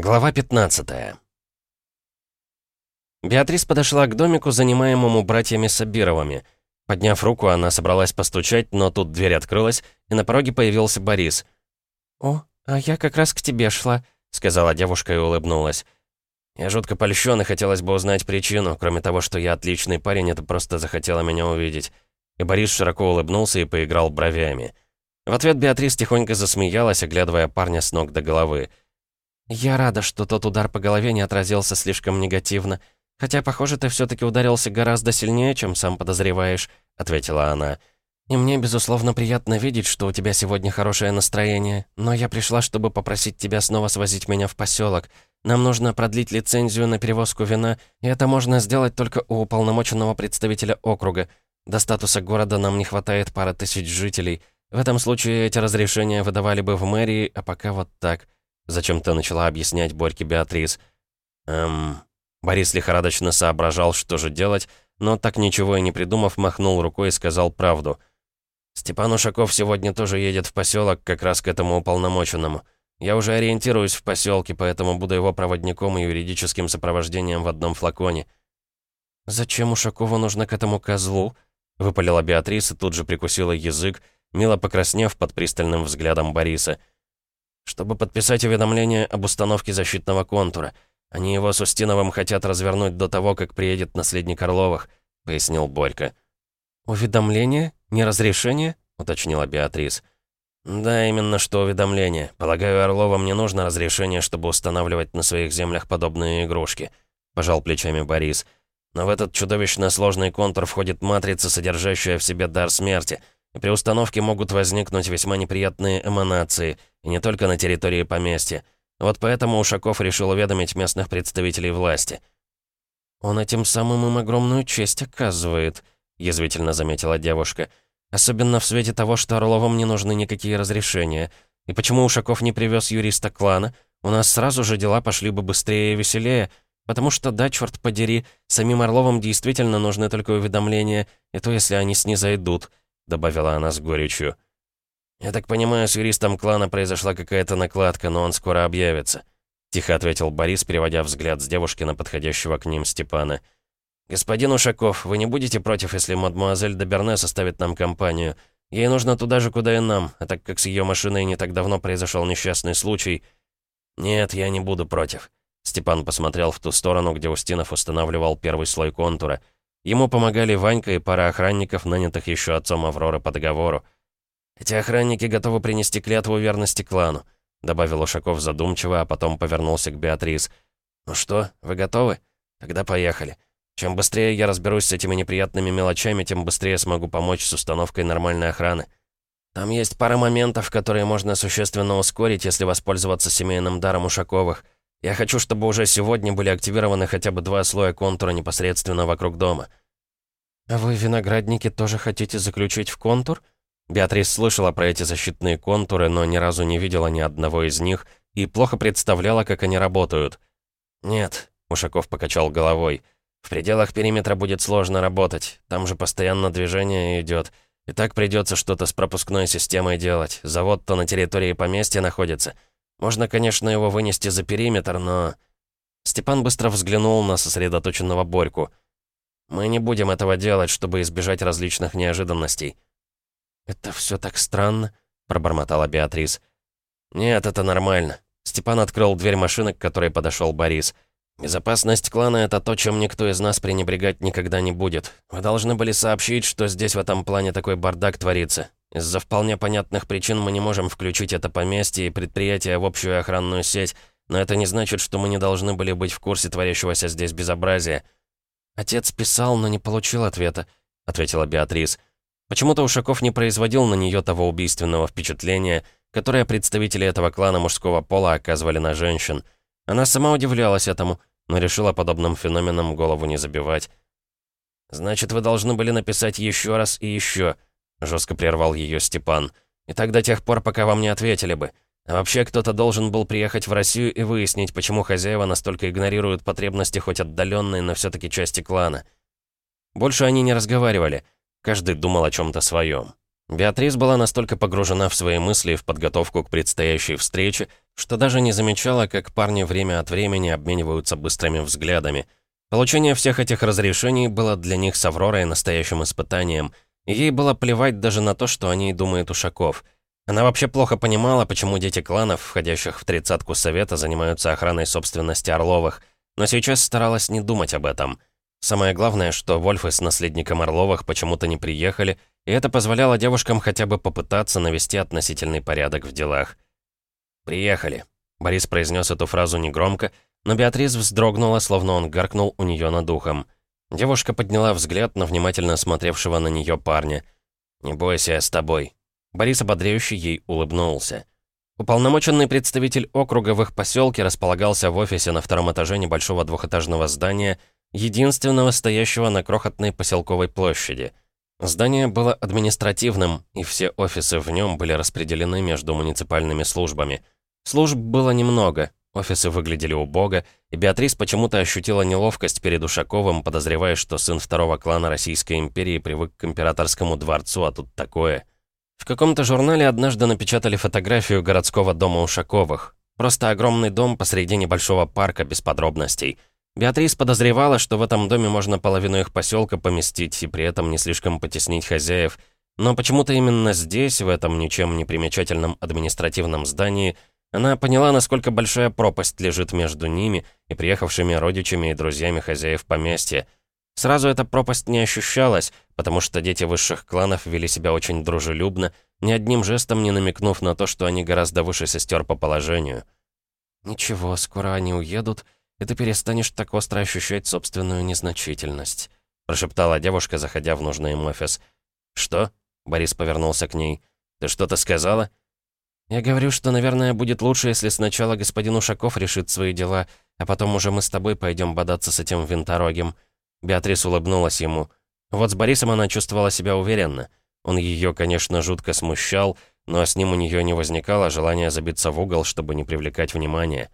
Глава 15 Беатрис подошла к домику, занимаемому братьями Сабировыми. Подняв руку, она собралась постучать, но тут дверь открылась, и на пороге появился Борис. «О, а я как раз к тебе шла», — сказала девушка и улыбнулась. «Я жутко польщен и хотелось бы узнать причину. Кроме того, что я отличный парень, это просто захотела меня увидеть». И Борис широко улыбнулся и поиграл бровями. В ответ Беатрис тихонько засмеялась, оглядывая парня с ног до головы. «Я рада, что тот удар по голове не отразился слишком негативно. Хотя, похоже, ты все-таки ударился гораздо сильнее, чем сам подозреваешь», — ответила она. «И мне, безусловно, приятно видеть, что у тебя сегодня хорошее настроение. Но я пришла, чтобы попросить тебя снова свозить меня в поселок. Нам нужно продлить лицензию на перевозку вина, и это можно сделать только у уполномоченного представителя округа. До статуса города нам не хватает пары тысяч жителей. В этом случае эти разрешения выдавали бы в мэрии, а пока вот так». Зачем-то начала объяснять Борьке Беатрис. Эм... Борис лихорадочно соображал, что же делать, но так ничего и не придумав, махнул рукой и сказал правду. «Степан Ушаков сегодня тоже едет в поселок, как раз к этому уполномоченному. Я уже ориентируюсь в поселке, поэтому буду его проводником и юридическим сопровождением в одном флаконе». «Зачем Ушакову нужно к этому козлу?» — выпалила Беатриса, тут же прикусила язык, мило покраснев под пристальным взглядом Бориса — чтобы подписать уведомление об установке защитного контура. Они его с Устиновым хотят развернуть до того, как приедет наследник Орловых», — пояснил Борька. «Уведомление? Не разрешение?» — уточнила Беатрис. «Да, именно что уведомление. Полагаю, Орловым не нужно разрешение, чтобы устанавливать на своих землях подобные игрушки», — пожал плечами Борис. «Но в этот чудовищно сложный контур входит матрица, содержащая в себе дар смерти, при установке могут возникнуть весьма неприятные эманации, и не только на территории поместья. Вот поэтому Ушаков решил уведомить местных представителей власти. «Он этим самым им огромную честь оказывает», — язвительно заметила девушка. «Особенно в свете того, что Орловым не нужны никакие разрешения. И почему Ушаков не привез юриста клана? У нас сразу же дела пошли бы быстрее и веселее. Потому что, да, черт подери, самим Орловым действительно нужны только уведомления, и то, если они снизойдут», — добавила она с горечью. «Я так понимаю, с юристом клана произошла какая-то накладка, но он скоро объявится», — тихо ответил Борис, переводя взгляд с девушки на подходящего к ним Степана. «Господин Ушаков, вы не будете против, если мадмуазель Доберне составит нам компанию? Ей нужно туда же, куда и нам, а так как с ее машиной не так давно произошел несчастный случай...» «Нет, я не буду против». Степан посмотрел в ту сторону, где Устинов устанавливал первый слой контура. Ему помогали Ванька и пара охранников, нанятых еще отцом Авроры по договору. «Эти охранники готовы принести клятву верности клану», добавил Ушаков задумчиво, а потом повернулся к Беатрис. «Ну что, вы готовы? Тогда поехали. Чем быстрее я разберусь с этими неприятными мелочами, тем быстрее смогу помочь с установкой нормальной охраны. Там есть пара моментов, которые можно существенно ускорить, если воспользоваться семейным даром Ушаковых. Я хочу, чтобы уже сегодня были активированы хотя бы два слоя контура непосредственно вокруг дома». «А вы, виноградники, тоже хотите заключить в контур?» Беатрис слышала про эти защитные контуры, но ни разу не видела ни одного из них и плохо представляла, как они работают. «Нет», — Ушаков покачал головой, — «в пределах периметра будет сложно работать, там же постоянно движение идет. И так придется что-то с пропускной системой делать. Завод-то на территории поместья находится. Можно, конечно, его вынести за периметр, но...» Степан быстро взглянул на сосредоточенного Борьку. «Мы не будем этого делать, чтобы избежать различных неожиданностей». «Это все так странно», — пробормотала Беатрис. «Нет, это нормально». Степан открыл дверь машины, к которой подошел Борис. «Безопасность клана — это то, чем никто из нас пренебрегать никогда не будет. Вы должны были сообщить, что здесь в этом плане такой бардак творится. Из-за вполне понятных причин мы не можем включить это поместье и предприятие в общую охранную сеть, но это не значит, что мы не должны были быть в курсе творящегося здесь безобразия». «Отец писал, но не получил ответа», — ответила Беатрис. Почему-то Ушаков не производил на нее того убийственного впечатления, которое представители этого клана мужского пола оказывали на женщин. Она сама удивлялась этому, но решила подобным феноменам голову не забивать. «Значит, вы должны были написать еще раз и еще», — жестко прервал ее Степан. «И так до тех пор, пока вам не ответили бы. А вообще кто-то должен был приехать в Россию и выяснить, почему хозяева настолько игнорируют потребности хоть отдаленные, но все-таки части клана». Больше они не разговаривали — Каждый думал о чем-то своем. Беатрис была настолько погружена в свои мысли и в подготовку к предстоящей встрече, что даже не замечала, как парни время от времени обмениваются быстрыми взглядами. Получение всех этих разрешений было для них с Авророй настоящим испытанием, ей было плевать даже на то, что о ней думает Ушаков. Она вообще плохо понимала, почему дети кланов, входящих в тридцатку совета, занимаются охраной собственности Орловых, но сейчас старалась не думать об этом. Самое главное, что Вольфы с наследником Орловых почему-то не приехали, и это позволяло девушкам хотя бы попытаться навести относительный порядок в делах. «Приехали», — Борис произнес эту фразу негромко, но Беатрис вздрогнула, словно он гаркнул у нее над ухом. Девушка подняла взгляд на внимательно смотревшего на нее парня. «Не бойся, я с тобой». Борис ободряюще ей улыбнулся. Уполномоченный представитель округа в их поселке располагался в офисе на втором этаже небольшого двухэтажного здания, единственного стоящего на крохотной поселковой площади. Здание было административным, и все офисы в нем были распределены между муниципальными службами. Служб было немного, офисы выглядели убого, и Беатрис почему-то ощутила неловкость перед Ушаковым, подозревая, что сын второго клана Российской империи привык к императорскому дворцу, а тут такое. В каком-то журнале однажды напечатали фотографию городского дома Ушаковых. Просто огромный дом посреди небольшого парка без подробностей – Беатрис подозревала, что в этом доме можно половину их поселка поместить и при этом не слишком потеснить хозяев, но почему-то именно здесь, в этом ничем не примечательном административном здании, она поняла, насколько большая пропасть лежит между ними и приехавшими родичами и друзьями хозяев поместья. Сразу эта пропасть не ощущалась, потому что дети высших кланов вели себя очень дружелюбно, ни одним жестом не намекнув на то, что они гораздо выше сестер по положению. «Ничего, скоро они уедут», и ты перестанешь так остро ощущать собственную незначительность», прошептала девушка, заходя в нужный им офис. «Что?» — Борис повернулся к ней. «Ты что-то сказала?» «Я говорю, что, наверное, будет лучше, если сначала господин Ушаков решит свои дела, а потом уже мы с тобой пойдем бодаться с этим винторогим». Беатрис улыбнулась ему. Вот с Борисом она чувствовала себя уверенно. Он ее, конечно, жутко смущал, но с ним у нее не возникало желания забиться в угол, чтобы не привлекать внимания.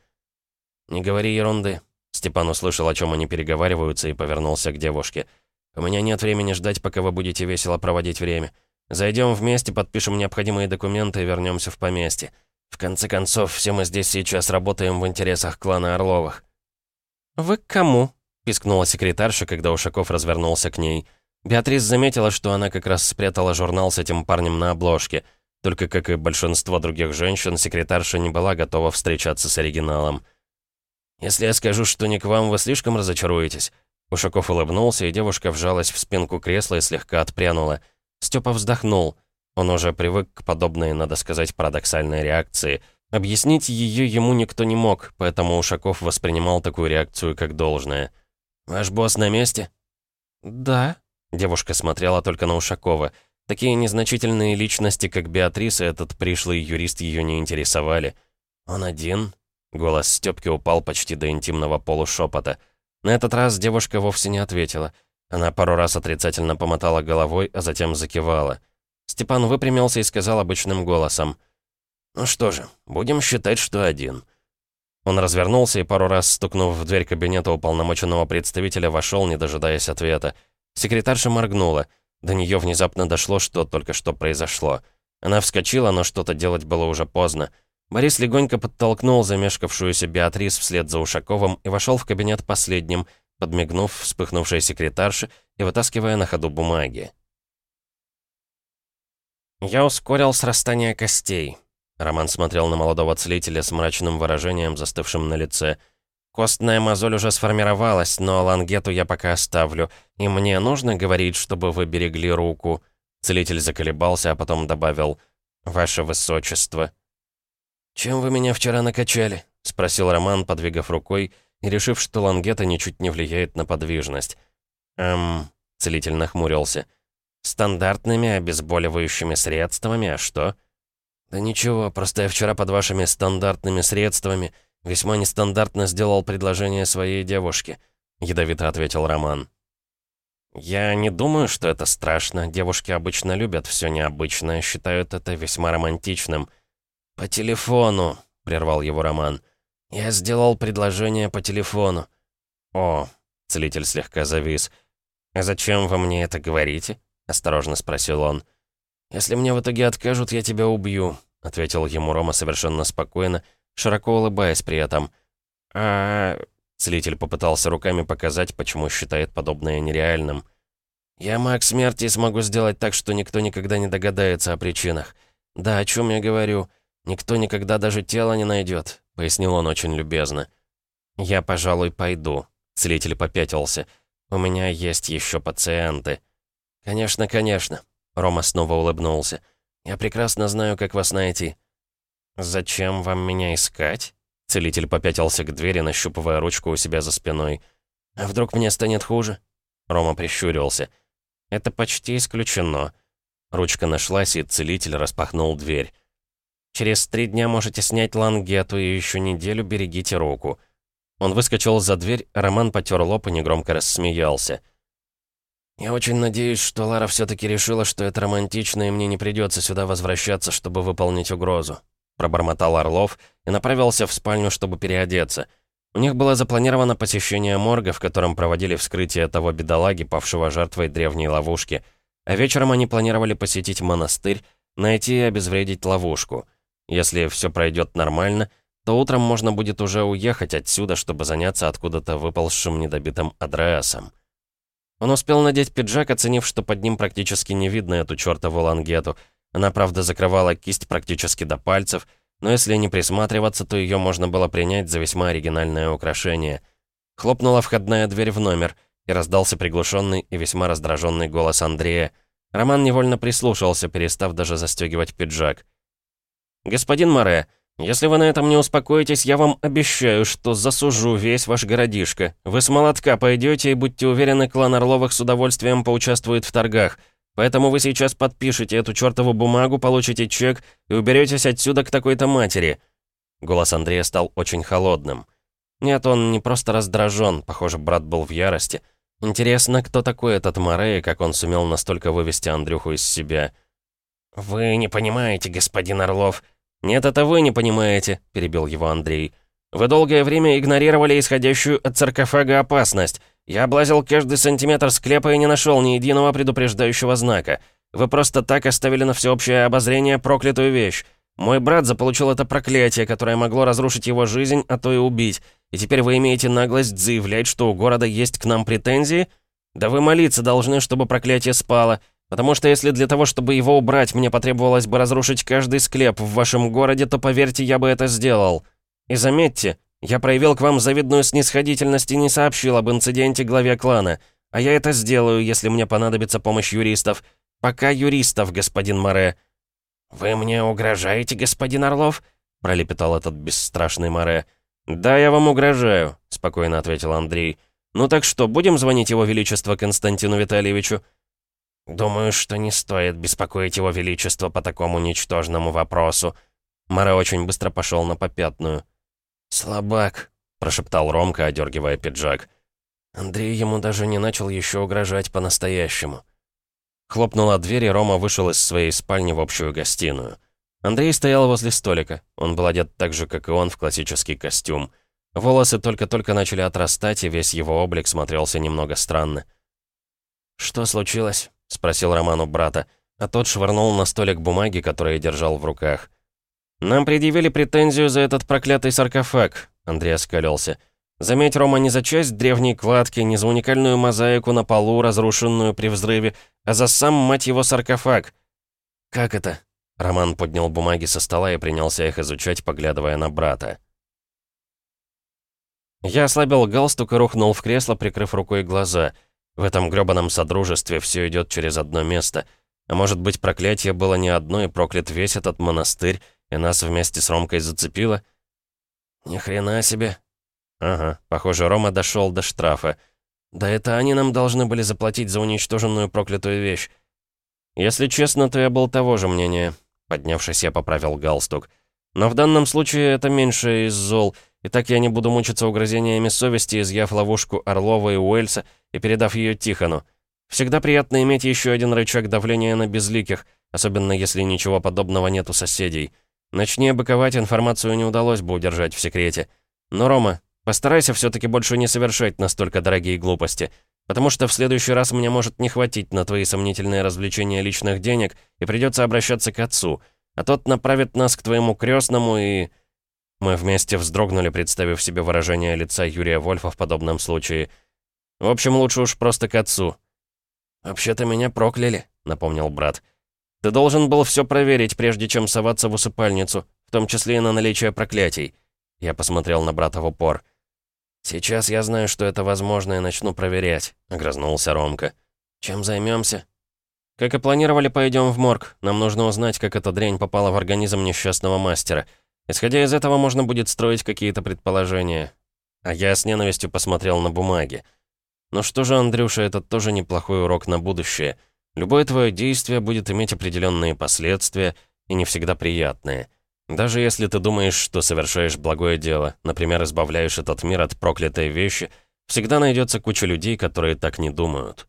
«Не говори ерунды». Степан услышал, о чем они переговариваются, и повернулся к девушке. «У меня нет времени ждать, пока вы будете весело проводить время. Зайдем вместе, подпишем необходимые документы и вернемся в поместье. В конце концов, все мы здесь сейчас работаем в интересах клана Орловых». «Вы к кому?» — пискнула секретарша, когда Ушаков развернулся к ней. Беатрис заметила, что она как раз спрятала журнал с этим парнем на обложке. Только, как и большинство других женщин, секретарша не была готова встречаться с оригиналом. «Если я скажу, что не к вам, вы слишком разочаруетесь». Ушаков улыбнулся, и девушка вжалась в спинку кресла и слегка отпрянула. Степа вздохнул. Он уже привык к подобной, надо сказать, парадоксальной реакции. Объяснить ее ему никто не мог, поэтому Ушаков воспринимал такую реакцию как должное. «Ваш босс на месте?» «Да». Девушка смотрела только на Ушакова. Такие незначительные личности, как Беатриса, этот пришлый юрист ее не интересовали. «Он один?» Голос Стёпки упал почти до интимного полушепота. На этот раз девушка вовсе не ответила. Она пару раз отрицательно помотала головой, а затем закивала. Степан выпрямился и сказал обычным голосом. «Ну что же, будем считать, что один». Он развернулся и пару раз, стукнув в дверь кабинета уполномоченного представителя, вошел, не дожидаясь ответа. Секретарша моргнула. До нее внезапно дошло, что только что произошло. Она вскочила, но что-то делать было уже поздно. Борис легонько подтолкнул замешкавшуюся Беатрис вслед за Ушаковым и вошел в кабинет последним, подмигнув вспыхнувшей секретарше и вытаскивая на ходу бумаги. «Я ускорил срастание костей», — Роман смотрел на молодого целителя с мрачным выражением, застывшим на лице. «Костная мозоль уже сформировалась, но лангету я пока оставлю, и мне нужно говорить, чтобы вы берегли руку». Целитель заколебался, а потом добавил «Ваше Высочество». «Чем вы меня вчера накачали?» — спросил Роман, подвигав рукой решив, что лангета ничуть не влияет на подвижность. «Эм...» — целитель нахмурился. «Стандартными обезболивающими средствами, а что?» «Да ничего, просто я вчера под вашими стандартными средствами весьма нестандартно сделал предложение своей девушке», — ядовито ответил Роман. «Я не думаю, что это страшно. Девушки обычно любят все необычное, считают это весьма романтичным». «По телефону», — прервал его Роман. «Я сделал предложение по телефону». «О», — целитель слегка завис. «А зачем вы мне это говорите?» — осторожно спросил он. «Если мне в итоге откажут, я тебя убью», — ответил ему Рома совершенно спокойно, широко улыбаясь при этом. а Целитель попытался руками показать, почему считает подобное нереальным. «Я маг смерти и смогу сделать так, что никто никогда не догадается о причинах. Да, о чем я говорю. Никто никогда даже тело не найдет», — пояснил он очень любезно. «Я, пожалуй, пойду», — целитель попятился. «У меня есть еще пациенты». «Конечно, конечно», — Рома снова улыбнулся. «Я прекрасно знаю, как вас найти». «Зачем вам меня искать?» Целитель попятился к двери, нащупывая ручку у себя за спиной. «А вдруг мне станет хуже?» Рома прищурился. «Это почти исключено». Ручка нашлась, и целитель распахнул дверь. «Через три дня можете снять лангету, и еще неделю берегите руку». Он выскочил за дверь, Роман потер лоб и негромко рассмеялся. «Я очень надеюсь, что Лара все-таки решила, что это романтично, и мне не придется сюда возвращаться, чтобы выполнить угрозу», пробормотал Орлов и направился в спальню, чтобы переодеться. У них было запланировано посещение морга, в котором проводили вскрытие того бедолаги, павшего жертвой древней ловушки. А вечером они планировали посетить монастырь, найти и обезвредить ловушку. Если все пройдет нормально, то утром можно будет уже уехать отсюда, чтобы заняться откуда-то выползшим недобитым Адреасом. Он успел надеть пиджак, оценив, что под ним практически не видно эту чертову лангету. Она, правда, закрывала кисть практически до пальцев, но если не присматриваться, то ее можно было принять за весьма оригинальное украшение. Хлопнула входная дверь в номер, и раздался приглушенный и весьма раздраженный голос Андрея. Роман невольно прислушался, перестав даже застегивать пиджак. «Господин Море, если вы на этом не успокоитесь, я вам обещаю, что засужу весь ваш городишко. Вы с молотка пойдете и будьте уверены, клан Орловых с удовольствием поучаствует в торгах. Поэтому вы сейчас подпишете эту чертову бумагу, получите чек и уберетесь отсюда к такой-то матери». Голос Андрея стал очень холодным. Нет, он не просто раздражен, похоже, брат был в ярости. Интересно, кто такой этот Морей, как он сумел настолько вывести Андрюху из себя. «Вы не понимаете, господин Орлов», «Нет, это вы не понимаете», — перебил его Андрей. «Вы долгое время игнорировали исходящую от саркофага опасность. Я облазил каждый сантиметр склепа и не нашел ни единого предупреждающего знака. Вы просто так оставили на всеобщее обозрение проклятую вещь. Мой брат заполучил это проклятие, которое могло разрушить его жизнь, а то и убить. И теперь вы имеете наглость заявлять, что у города есть к нам претензии? Да вы молиться должны, чтобы проклятие спало. Потому что если для того, чтобы его убрать, мне потребовалось бы разрушить каждый склеп в вашем городе, то, поверьте, я бы это сделал. И заметьте, я проявил к вам завидную снисходительность и не сообщил об инциденте главе клана. А я это сделаю, если мне понадобится помощь юристов. Пока юристов, господин Море». «Вы мне угрожаете, господин Орлов?» — пролепетал этот бесстрашный Море. «Да, я вам угрожаю», — спокойно ответил Андрей. «Ну так что, будем звонить его величество Константину Витальевичу?» «Думаю, что не стоит беспокоить его величество по такому ничтожному вопросу». Мара очень быстро пошел на попятную. «Слабак», — прошептал Ромка, одергивая пиджак. Андрей ему даже не начал еще угрожать по-настоящему. Хлопнула дверь, и Рома вышел из своей спальни в общую гостиную. Андрей стоял возле столика. Он был одет так же, как и он, в классический костюм. Волосы только-только начали отрастать, и весь его облик смотрелся немного странно. «Что случилось?» — спросил Роман у брата, а тот швырнул на столик бумаги, которые держал в руках. «Нам предъявили претензию за этот проклятый саркофаг», — Андрей оскалился. «Заметь, Рома, не за часть древней кладки, не за уникальную мозаику на полу, разрушенную при взрыве, а за сам, мать его, саркофаг». «Как это?» Роман поднял бумаги со стола и принялся их изучать, поглядывая на брата. Я ослабил галстук и рухнул в кресло, прикрыв рукой глаза — в этом грёбаном содружестве все идет через одно место. А может быть, проклятие было не одно, и проклят весь этот монастырь, и нас вместе с Ромкой зацепило? Ни хрена себе. Ага, похоже, Рома дошел до штрафа. Да это они нам должны были заплатить за уничтоженную проклятую вещь. Если честно, то я был того же мнения. Поднявшись, я поправил галстук. Но в данном случае это меньше из зол — и так я не буду мучиться угрызениями совести, изъяв ловушку Орлова и Уэльса и передав ее Тихону. Всегда приятно иметь еще один рычаг давления на безликих, особенно если ничего подобного нет у соседей. Начни быковать, информацию не удалось бы удержать в секрете. Но, Рома, постарайся все-таки больше не совершать настолько дорогие глупости, потому что в следующий раз мне может не хватить на твои сомнительные развлечения личных денег и придется обращаться к отцу, а тот направит нас к твоему крестному и... Мы вместе вздрогнули, представив себе выражение лица Юрия Вольфа в подобном случае. «В общем, лучше уж просто к отцу». «Вообще-то меня прокляли», — напомнил брат. «Ты должен был все проверить, прежде чем соваться в усыпальницу, в том числе и на наличие проклятий». Я посмотрел на брата в упор. «Сейчас я знаю, что это возможно, и начну проверять», — огрызнулся Ромка. «Чем займемся? «Как и планировали, пойдем в морг. Нам нужно узнать, как эта дрянь попала в организм несчастного мастера. Исходя из этого, можно будет строить какие-то предположения». А я с ненавистью посмотрел на бумаги. «Ну что же, Андрюша, это тоже неплохой урок на будущее. Любое твое действие будет иметь определенные последствия, и не всегда приятные». Даже если ты думаешь, что совершаешь благое дело, например, избавляешь этот мир от проклятой вещи, всегда найдется куча людей, которые так не думают.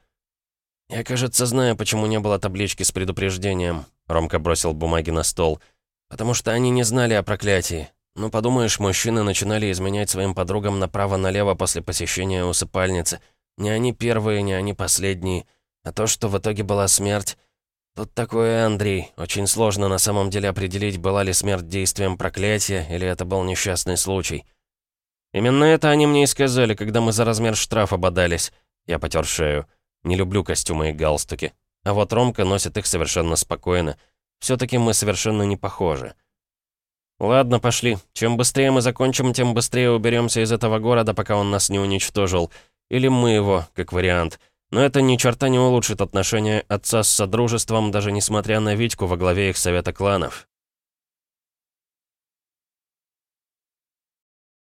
«Я, кажется, знаю, почему не было таблички с предупреждением», — Ромка бросил бумаги на стол. «Потому что они не знали о проклятии. Ну, подумаешь, мужчины начинали изменять своим подругам направо-налево после посещения усыпальницы. Не они первые, не они последние. А то, что в итоге была смерть, «Тут такое, Андрей. Очень сложно на самом деле определить, была ли смерть действием проклятия, или это был несчастный случай». «Именно это они мне и сказали, когда мы за размер штрафа бодались». Я потер шею. Не люблю костюмы и галстуки. А вот Ромка носит их совершенно спокойно. все таки мы совершенно не похожи. «Ладно, пошли. Чем быстрее мы закончим, тем быстрее уберемся из этого города, пока он нас не уничтожил. Или мы его, как вариант». Но это ни черта не улучшит отношения отца с Содружеством, даже несмотря на Витьку во главе их совета кланов.